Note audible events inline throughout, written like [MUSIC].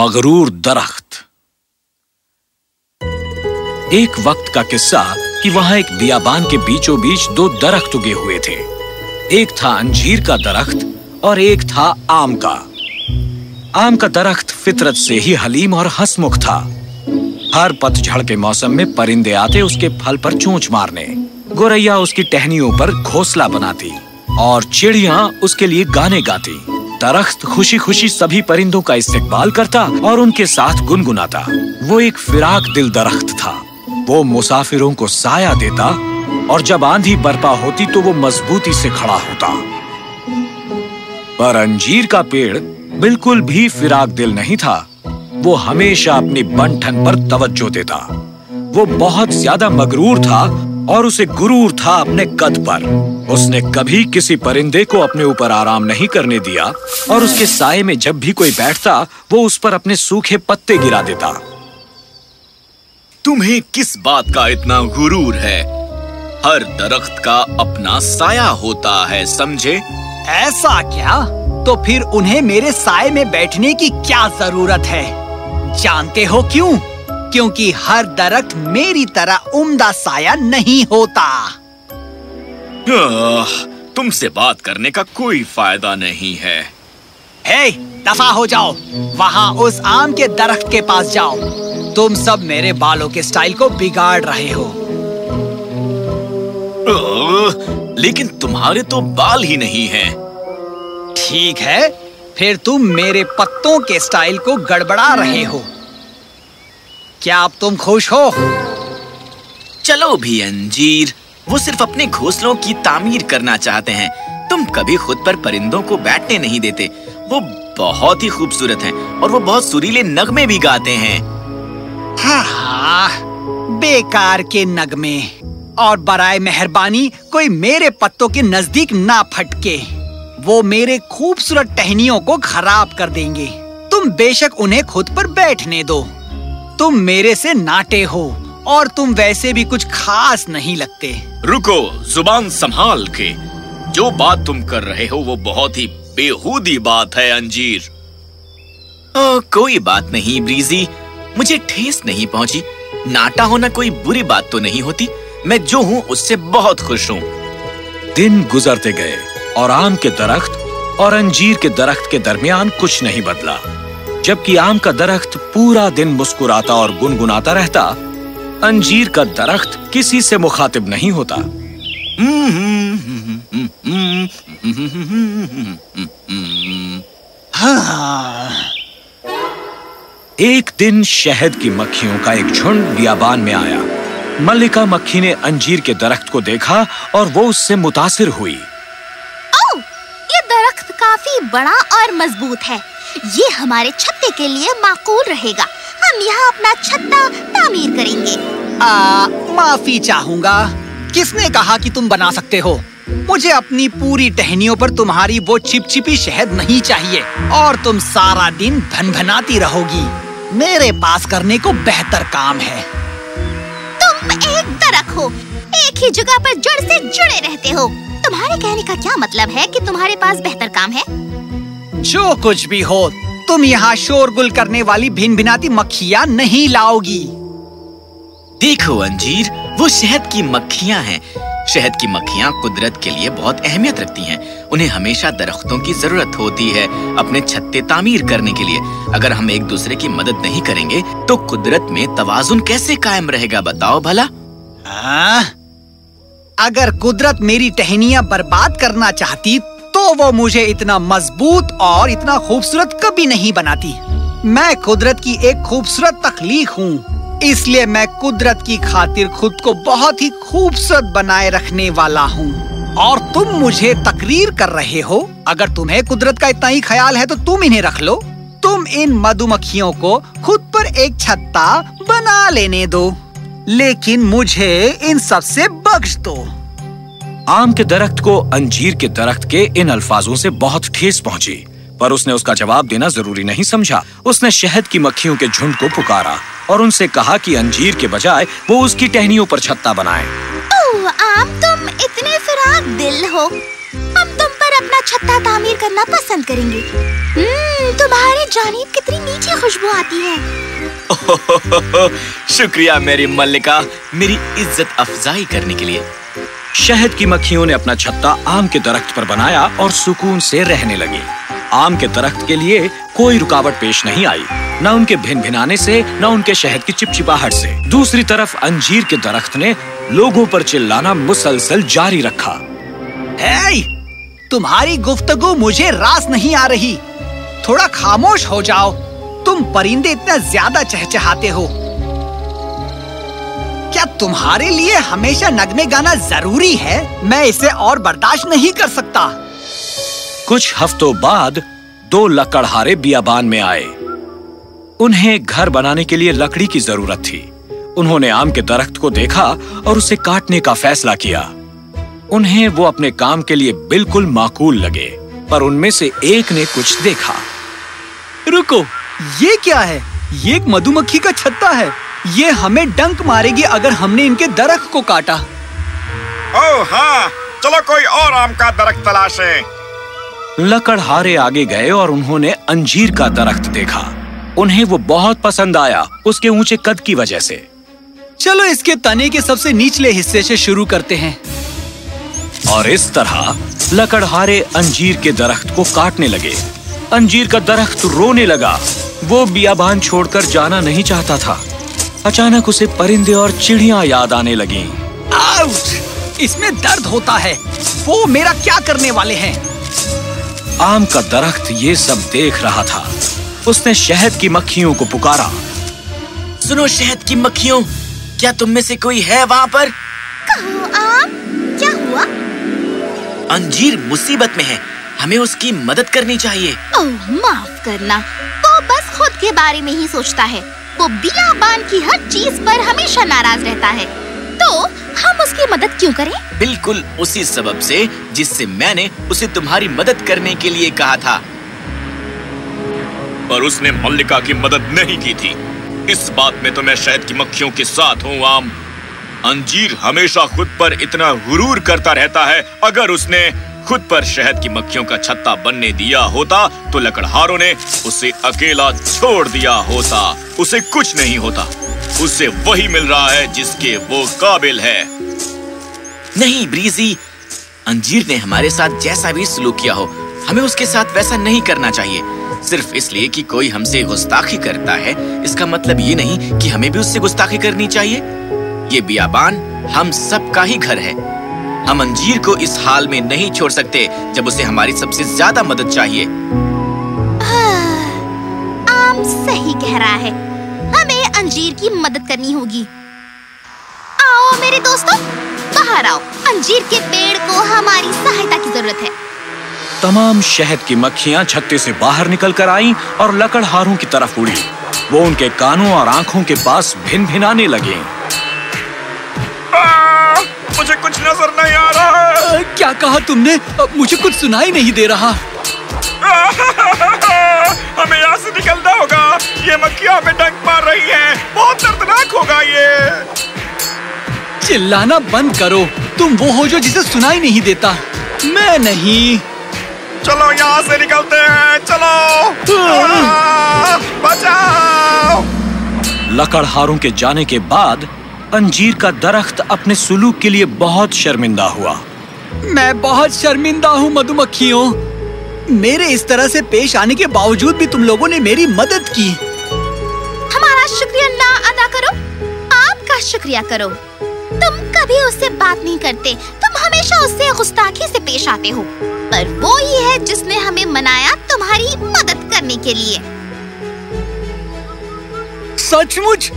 मगरूर दरख्त। एक वक्त का किस्सा कि वहाँ एक बियाबान के बीचों बीच दो दरख्त उगे हुए थे। एक था अंजीर का दरख्त और एक था आम का। आम का दरख्त फितरत से ही हलीम और हसमुख था। हर पतझड़ के मौसम में परिंदे आते उसके फल पर चोंच मारने। गोरैया उसकी टहनियों पर घोंसला बनाती और चिड़िया उसके लिए गाने गाती। दरख्त खुशी खुशी सभी परिंदों का इस्तेकबाल करता और उनके साथ गुनगुनाता। वो एक फिराक दिल दरख्त था। वो मुसाफिरों को साया देता और जब आंधी बर्पा होती तो वो मजबूती से खड़ा होता। पर अंजीर का पेड़ बिल्कुल भी फिराक दिल नहीं था। वो हमेशा अपनी बनठन पर तवज्जो देता। वो बहुत ज़्यादा मगरूर था और उसे गुरूर था अपने कद पर। उसने कभी किसी परिंदे को अपने ऊपर आराम नहीं करने दिया और उसके साय में जब भी कोई बैठता, वो उस पर अपने सूखे पत्ते गिरा देता। तुम्हें किस बात का इतना गुरूर है? हर दरख्त का अपना साया होता है, समझे? ऐसा क्या? तो फिर उन्हें मेरे साय में बैठने की क्या ज़रूरत है? जानते हो क्यों? क्योंकि हर दरख्त मेरी तरह उम्दा साया नहीं होता। तुमसे बात करने का कोई फ़ायदा नहीं है। हे, दफ़ा हो जाओ। वहाँ उस आम के दरख्त के पास जाओ। तुम सब मेरे बालों के स्टाइल को बिगाड़ रहे हो। लेकिन तुम्हारे तो बाल ही नहीं हैं। ठीक है फिर तुम मेरे पत्तों के स्टाइल को गड़बड़ा रहे हो। क्या अब तुम खुश हो? चलो भी अंजीर वो सिर्फ़ अपने घोंसलों की तामीर करना चाहते हैं। तुम कभी खुद पर परिंदों को बैठने नहीं देते। वो बहुत ही खूबसूरत हैं और वो बहुत सुरीले नगमे भी गाते हैं। हाँ, हाँ बेकार के नगमे। और बराए मेहरबानी कोई मेरे पत्तों के नज़दीक ना फटके। वो मेरे खूबसूरत टहनियों को खराब कर देंगे। तुम बेशक उन्हें खुद पर बैठने दो। तुम मेरे से नाटे हो और तुम वैसे भी कुछ खास नहीं लगते। रुको ज़ुबान संभाल के। जो बात तुम कर रहे हो वो बहुत ही बेहूदी बात है अंजीर। ओ, कोई बात नहीं ब्रीजी। मुझे ठेस नहीं पहुँची। नाटा होना कोई बुरी बात तो नहीं होती। मैं जो हूँ उससे बहुत खुश हूँ। दिन गुजरते गए और आम के दरख्त और अंजीर के दरख्त के दरमियान कुछ नहीं बदला। जबकि आम का दरख्त पूरा दिन मुस्कुराता और गुनगुनाता रहता अंजीर का दरख्त किसी से मुखातिब नहीं होता। एक दिन शहद की मक्खियों का एक झुंड बियाबान में आया। मल्लिका मक्खी ने अंजीर के दरख्त को देखा और वो उससे मुतासिर हुई। ओ, ये दरख्त काफ़ी बड़ा और मज़बूत है। ये हमारे छत्ते के लिए माकूल रहेगा। हम यहाँ अपना छत्ता तामीर करेंगे। आ, माफ़ी चाहूँगा। किसने कहा कि तुम बना सकते हो? मुझे अपनी पूरी टहनियों पर तुम्हारी वो चिपचिपी शहद नहीं चाहिए और तुम सारा दिन भनभनाती रहोगी। मेरे पास करने को बेहतर काम है। तुम एक दरख्त हो। एक ही जगह पर जड़ से जुड़े रहते हो। तुम्हारे कहने का क्या मतलब है कि तुम्हारे पास बेहतर काम है? जो कुछ भी हो तुम यहाँ शोरगुल करने वाली भिन भिनाती मक्खियाँ नहीं लाओगी। देखो अंजीर वो शहद की मक्खियाँ हैं। शहद की मक्खियाँ कुदरत के लिए बहुत अहमियत रखती हैं। उन्हें हमेशा दरख्तों की ज़रूरत होती है अपने छत्ते तामीर करने के लिए। अगर हम एक दूसरे की मदद नहीं करेंगे तो कुदरत में तवाजुन कैसे कायम रहेगा बताओ भला? आ? अगर कुदरत मेरी टहनियाँ बर्बाद करना चाहती तो वो मुझे इतना मज़बूत और इतना खूबसूरत कभी नहीं बनाती। मैं कुदरत की एक खूबसूरत तखलीक हूँ। इसलिए मैं कुदरत की खातिर खुद को बहुत ही खूबसूरत बनाए रखने वाला हूँ। और तुम मुझे तकरीर कर रहे हो। अगर तुम्हें कुदरत का इतना ही ख्याल है तो तुम इन्हें रख लो। तुम इन मधुमक्खियों को खुद पर एक छत्ता बना लेने दो। लेकिन मुझे इन सबसे बख्श दो। आम के दरख्त को अंजीर के दरख्त के इन अल्फाजों से बहुत ठेस पहुँची पर उसने उसका जवाब देना ज़रूरी नहीं समझा। उसने शहद की मक्खियों के झुंड को पुकारा और उनसे कहा कि अंजीर के बजाय वो उसकी टहनियों पर छत्ता बनाए। आम तुम इतने फिराक दिल हो। हम तुम पर अपना छत्ता तामीर करना पसंद करेंगे। हम्म, तुम्हारे जाने कितनी मीठी खुशबू आती है। [LAUGHS] शुक्रिया मेरी मल्लिका मेरी इज़्ज़त अफजाई करने के लिए। शहद की मक्खियों ने अपना छत्ता आम के दरख्त पर बनाया और सुकून से रहने लगी। आम के दरख्त के लिए कोई रुकावट पेश नहीं आई न उनके भिन भिनाने से न उनके शहद की चिपचिपाहट से। दूसरी तरफ़ अंजीर के दरख्त ने लोगों पर चिल्लाना मुसलसल जारी रखा। हे, तुम्हारी गुफ्तगु मुझे रास नहीं आ रही। थोड़ा खामोश हो जाओ। तुम परिंदे इतना ज़्यादा चहचहाते हो। क्या तुम्हारे लिए हमेशा नगमे गाना ज़रूरी है? मैं इसे और बर्दाश्त नहीं कर सकता। कुछ हफ्तों बाद दो लकड़हारे बियाबान में आए। उन्हें घर बनाने के लिए लकड़ी की ज़रूरत थी। उन्होंने आम के दरख्त को देखा और उसे काटने का फैसला किया। उन्हें वो अपने काम के लिए बिल्कुल माकूल लगे पर उनमें से एक ने कुछ देखा। रुको ये क्या है? ये एक मधुमक्खी का छत्ता है। ये हमें डंक मारेगी अगर हमने इनके दरख्त को काटा। ओह हाँ चलो कोई और आम का दरख्त तलाशें। लकड़हारे आगे गए और उन्होंने अंजीर का दरख्त देखा। उन्हें वो बहुत पसंद आया उसके ऊँचे कद की वजह से। चलो इसके तने के सबसे निचले हिस्से से शुरू करते हैं। और इस तरह लकड़हारे अंजीर के दरख्त को काटने लगे। अंजीर का दरख्त रोने लगा। वो बियाबान छोड़कर जाना नहीं चाहता था। अचानक उसे परिंदे और चिड़िया याद आने लगी। इसमें दर्द होता है। वो मेरा क्या करने वाले हैं? आम का दरख्त ये सब देख रहा था। उसने शहद की मक्खियों को पुकारा। सुनो शहद की मक्खियों क्या तुम में से कोई है वहाँ पर? कहो आम क्या हुआ? अंजीर मुसीबत में है। हमें उसकी मदद करनी चाहिए। ओह माफ़ करना। वो बस खुद के बारे में ही सोचता है। वो बियाबान की हर चीज़ पर हमेशा नाराज़ रहता है। तो हम उसकी मदद क्यों करें? बिल्कुल उसी सबब से जिससे मैंने उसे तुम्हारी मदद करने के लिए कहा था। पर उसने मल्लिका की मदद नहीं की थी। इस बात में तो मैं शहद की मक्खियों के साथ हूँ, आम। अंजीर हमेशा खुद पर इतना गुरूर करता रहता है, अगर उसने खुद पर शहद की मक्खियों का छत्ता बनने दिया होता तो लकड़हारों ने उसे अकेला छोड़ दिया होता। उसे कुछ नहीं होता। उसे वही मिल रहा है जिसके वो काबिल है। नहीं, ब्रीजी, अंजीर ने हमारे साथ जैसा भी सलूक किया हो, हमें उसके साथ वैसा नहीं करना चाहिए। सिर्फ़ इसलिए कि कोई हमसे गुस्ताखी करता है, इसका मतलब ये नहीं कि हमें भी उससे गुस्ताखी करनी चाहिए। ये बियाबान, हम सब का ही घर है। हम अंजीर को इस हाल में नहीं छोड़ सकते जब उसे हमारी सबसे ज़्यादा मदद चाहिए। आम सही कह रहा है। हमें अंजीर की मदद करनी होगी। आओ मेरे दोस्तों बाहर आओ। अंजीर के पेड़ को हमारी सहायता की ज़रूरत है। तमाम शहद की मक्खियाँ छत्ते से बाहर निकल कर आईं और लकड़हारों की तरफ़ उड़ी। वो उनके कानों और आँखों के पास भिन भिनाने लगे। क्या कहा तुमने? अ, मुझे कुछ सुनाई नहीं दे रहा। [LAUGHS] हमें यहाँ से निकलना होगा। ये मक्खियाँ हमें डंक मार रही हैं। बहुत दर्दनाक होगा ये। चिल्लाना बंद करो। तुम वो हो जो जिसे सुनाई नहीं देता। मैं नहीं। चलो यहाँ से निकलते हैं। चलो। आ, बचाओ। लकड़हारों के जाने के बाद अंजीर का दरख्त अपने सुलूक के लिए बहुत शर्मिंदा हुआ। मैं बहुत शर्मिंदा हूँ मधुमक्खियों मेरे इस तरह से पेश आने के बावजूद भी तुम लोगों ने मेरी मदद की। हमारा शुक्रिया ना अदा करो। आपका शुक्रिया करो। तुम कभी उससे बात नहीं करते। तुम हमेशा उससे गुस्ताखी से पेश आते हो। पर वो ही है जिसने हमें मनाया तुम्हारी मदद करने के लिए। सचमुच?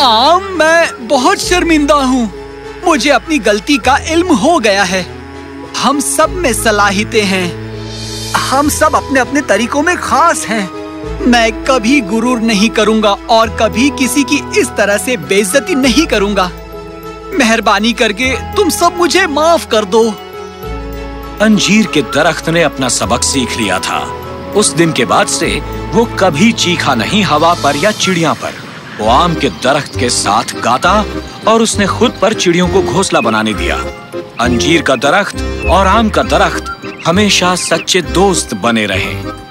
आम मैं बहुत शर्मिंदा हूँ। मुझे अपनी गलती का इल्म हो गया है। हम सब में सलाहितें हैं। हम सब अपने अपने तरीकों में खास हैं। मैं कभी गुरूर नहीं करूँगा और कभी किसी की इस तरह से बेइज्जती नहीं करूँगा। मेहरबानी करके तुम सब मुझे माफ़ कर दो। अंजीर के दरख्त ने अपना सबक सीख लिया था। उस दिन के बाद से वो कभी चीखा नहीं हवा पर या चिड़िया पर। वो आम के दरख्त के साथ गाता और उसने खुद पर चिड़ियों को घोंसला बनाने दिया। अंजीर का दरख्त और आम का दरख्त हमेशा सच्चे दोस्त बने रहे।